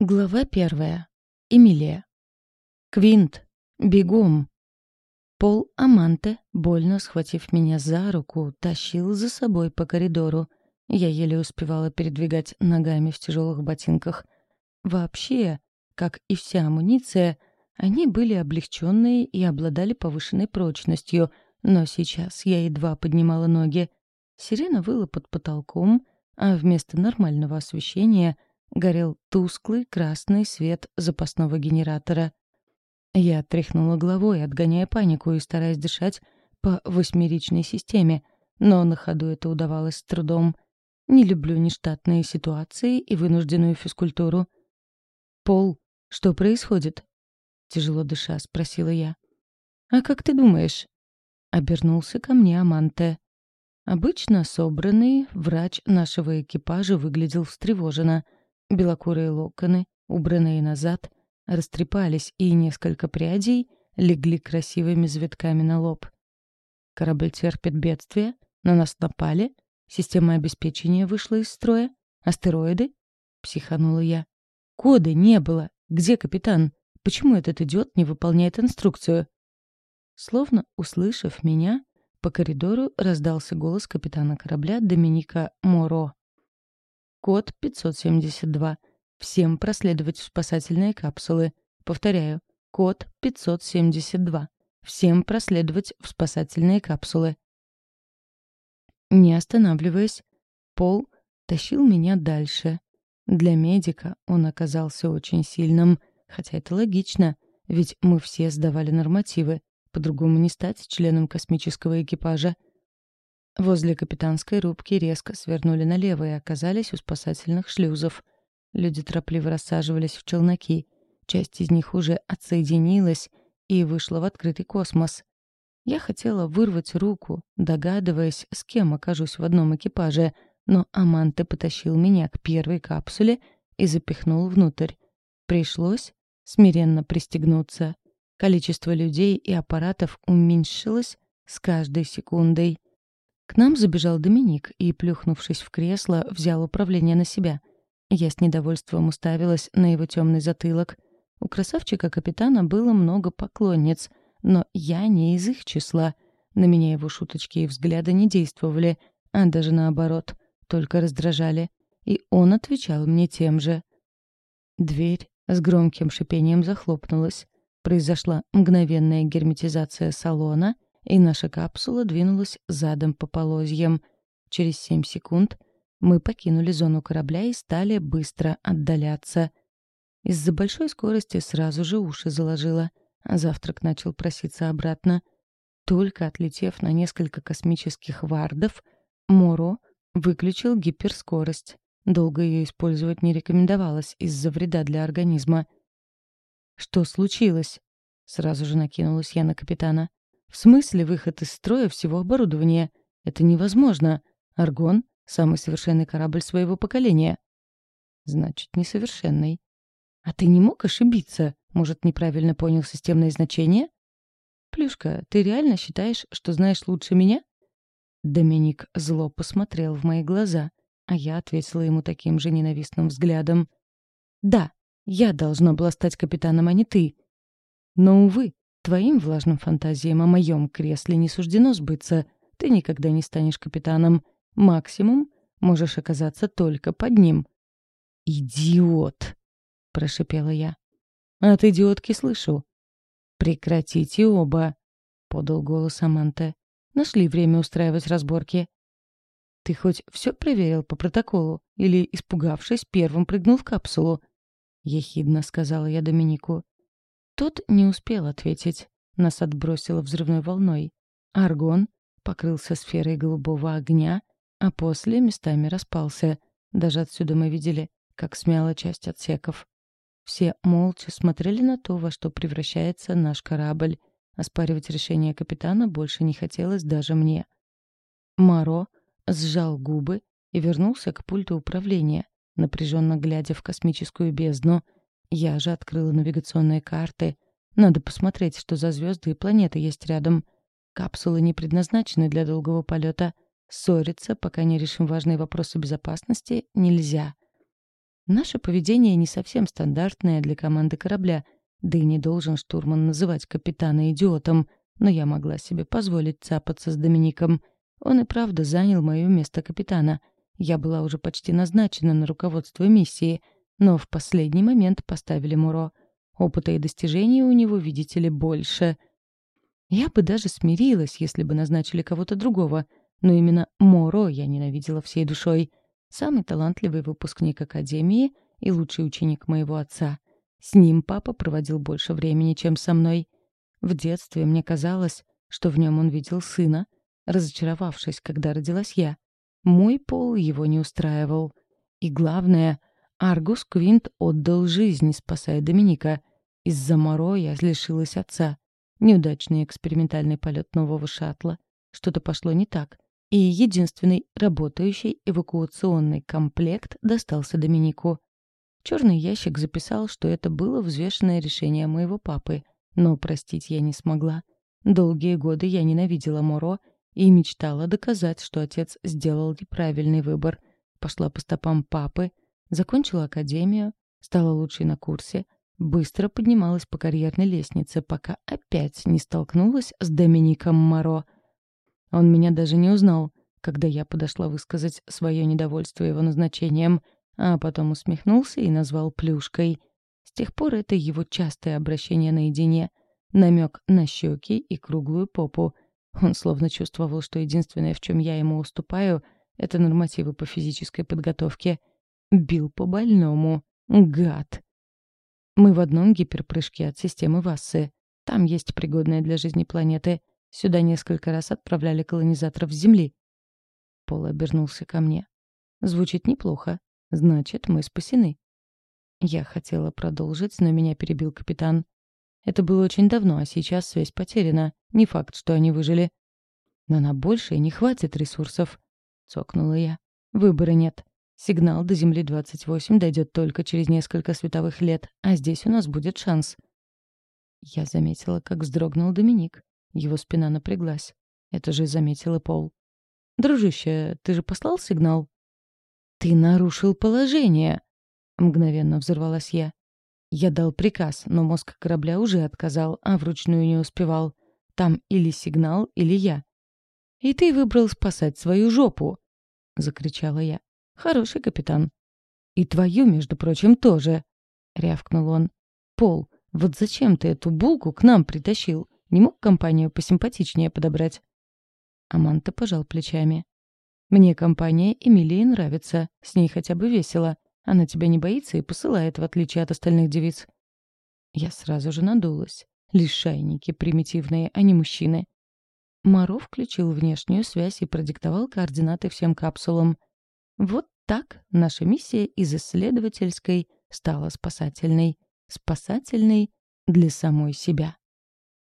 Глава первая. Эмилия. «Квинт! Бегом!» Пол Аманте, больно схватив меня за руку, тащил за собой по коридору. Я еле успевала передвигать ногами в тяжелых ботинках. Вообще, как и вся амуниция, они были облегченные и обладали повышенной прочностью, но сейчас я едва поднимала ноги. Сирена выла под потолком, а вместо нормального освещения — горел тусклый красный свет запасного генератора. Я тряхнула головой, отгоняя панику и стараясь дышать по восьмеричной системе, но на ходу это удавалось с трудом. Не люблю нештатные ситуации и вынужденную физкультуру. «Пол, что происходит?» Тяжело дыша, спросила я. «А как ты думаешь?» Обернулся ко мне Аманте. Обычно собранный врач нашего экипажа выглядел встревоженно — Белокурые локоны, убранные назад, растрепались, и несколько прядей легли красивыми завитками на лоб. Корабль терпит бедствие, на нас напали, система обеспечения вышла из строя, астероиды? Психанула я. Коды не было. Где капитан? Почему этот идиот не выполняет инструкцию? Словно услышав меня, по коридору раздался голос капитана корабля Доминика Моро. Код 572. Всем проследовать в спасательные капсулы. Повторяю, код 572. Всем проследовать в спасательные капсулы. Не останавливаясь, Пол тащил меня дальше. Для медика он оказался очень сильным, хотя это логично, ведь мы все сдавали нормативы, по-другому не стать членом космического экипажа — Возле капитанской рубки резко свернули налево и оказались у спасательных шлюзов. Люди торопливо рассаживались в челноки. Часть из них уже отсоединилась и вышла в открытый космос. Я хотела вырвать руку, догадываясь, с кем окажусь в одном экипаже, но Аманте потащил меня к первой капсуле и запихнул внутрь. Пришлось смиренно пристегнуться. Количество людей и аппаратов уменьшилось с каждой секундой. К нам забежал Доминик и, плюхнувшись в кресло, взял управление на себя. Я с недовольством уставилась на его темный затылок. У красавчика-капитана было много поклонниц, но я не из их числа. На меня его шуточки и взгляды не действовали, а даже наоборот, только раздражали. И он отвечал мне тем же. Дверь с громким шипением захлопнулась. Произошла мгновенная герметизация салона — и наша капсула двинулась задом по полозьям. Через семь секунд мы покинули зону корабля и стали быстро отдаляться. Из-за большой скорости сразу же уши заложило, а завтрак начал проситься обратно. Только отлетев на несколько космических вардов, Моро выключил гиперскорость. Долго ее использовать не рекомендовалось из-за вреда для организма. «Что случилось?» — сразу же накинулась я на капитана. В смысле выход из строя всего оборудования? Это невозможно. Аргон — самый совершенный корабль своего поколения. Значит, несовершенный. А ты не мог ошибиться? Может, неправильно понял системное значение? Плюшка, ты реально считаешь, что знаешь лучше меня? Доминик зло посмотрел в мои глаза, а я ответила ему таким же ненавистным взглядом. Да, я должна была стать капитаном, а не ты. Но, увы, Твоим влажным фантазиям о моем кресле не суждено сбыться. Ты никогда не станешь капитаном. Максимум можешь оказаться только под ним. «Идиот!» — прошипела я. «От идиотки слышу». «Прекратите оба!» — подал голос Аманте. «Нашли время устраивать разборки». «Ты хоть все проверил по протоколу? Или, испугавшись, первым прыгнул в капсулу?» — ехидно сказала я Доминику. Тот не успел ответить. Нас отбросило взрывной волной. Аргон покрылся сферой голубого огня, а после местами распался. Даже отсюда мы видели, как смяла часть отсеков. Все молча смотрели на то, во что превращается наш корабль. Оспаривать решение капитана больше не хотелось даже мне. Маро сжал губы и вернулся к пульту управления, напряженно глядя в космическую бездну — я же открыла навигационные карты. Надо посмотреть, что за звезды и планеты есть рядом. Капсулы не предназначены для долгого полета. Ссориться, пока не решим важные вопросы безопасности, нельзя. Наше поведение не совсем стандартное для команды корабля, да и не должен штурман называть капитана идиотом, но я могла себе позволить цапаться с Домиником. Он и правда занял мое место капитана. Я была уже почти назначена на руководство миссии, но в последний момент поставили Муро. Опыта и достижений у него, видите ли, больше. Я бы даже смирилась, если бы назначили кого-то другого, но именно Моро я ненавидела всей душой. Самый талантливый выпускник Академии и лучший ученик моего отца. С ним папа проводил больше времени, чем со мной. В детстве мне казалось, что в нем он видел сына, разочаровавшись, когда родилась я. Мой пол его не устраивал. И главное, Аргус Квинт отдал жизнь, спасая Доминика. Из-за Моро я лишилась отца. Неудачный экспериментальный полет нового шаттла. Что-то пошло не так. И единственный работающий эвакуационный комплект достался Доминику. Черный ящик записал, что это было взвешенное решение моего папы — но простить я не смогла. Долгие годы я ненавидела Моро и мечтала доказать, что отец сделал неправильный выбор. Пошла по стопам папы, закончила академию, стала лучшей на курсе, быстро поднималась по карьерной лестнице, пока опять не столкнулась с Домиником Моро. Он меня даже не узнал, когда я подошла высказать свое недовольство его назначением, а потом усмехнулся и назвал плюшкой. С тех пор это его частое обращение наедине, намек на щеки и круглую попу. Он словно чувствовал, что единственное, в чем я ему уступаю, это нормативы по физической подготовке. Бил по больному. Гад. Мы в одном гиперпрыжке от системы Вассы. Там есть пригодная для жизни планеты. Сюда несколько раз отправляли колонизаторов с Земли. Пол обернулся ко мне. Звучит неплохо. Значит, мы спасены. Я хотела продолжить, но меня перебил капитан. Это было очень давно, а сейчас связь потеряна. Не факт, что они выжили. Но на большее не хватит ресурсов, цокнула я. Выбора нет. Сигнал до Земли 28 дойдет только через несколько световых лет, а здесь у нас будет шанс. Я заметила, как вздрогнул Доминик. Его спина напряглась. Это же заметил Пол. «Дружище, ты же послал сигнал?» «Ты нарушил положение!» Мгновенно взорвалась я. Я дал приказ, но мозг корабля уже отказал, а вручную не успевал. Там или сигнал, или я. «И ты выбрал спасать свою жопу!» — закричала я. «Хороший капитан». «И твою, между прочим, тоже!» — рявкнул он. «Пол, вот зачем ты эту булку к нам притащил? Не мог компанию посимпатичнее подобрать?» Аманта пожал плечами. «Мне компания Эмилии нравится, с ней хотя бы весело. Она тебя не боится и посылает, в отличие от остальных девиц. Я сразу же надулась. Лишайники примитивные, а не мужчины. Маро включил внешнюю связь и продиктовал координаты всем капсулам. Вот так наша миссия из исследовательской стала спасательной. Спасательной для самой себя.